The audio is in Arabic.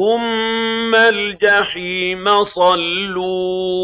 ثُمَّ الْجَحِيمَ صَلُّوهُ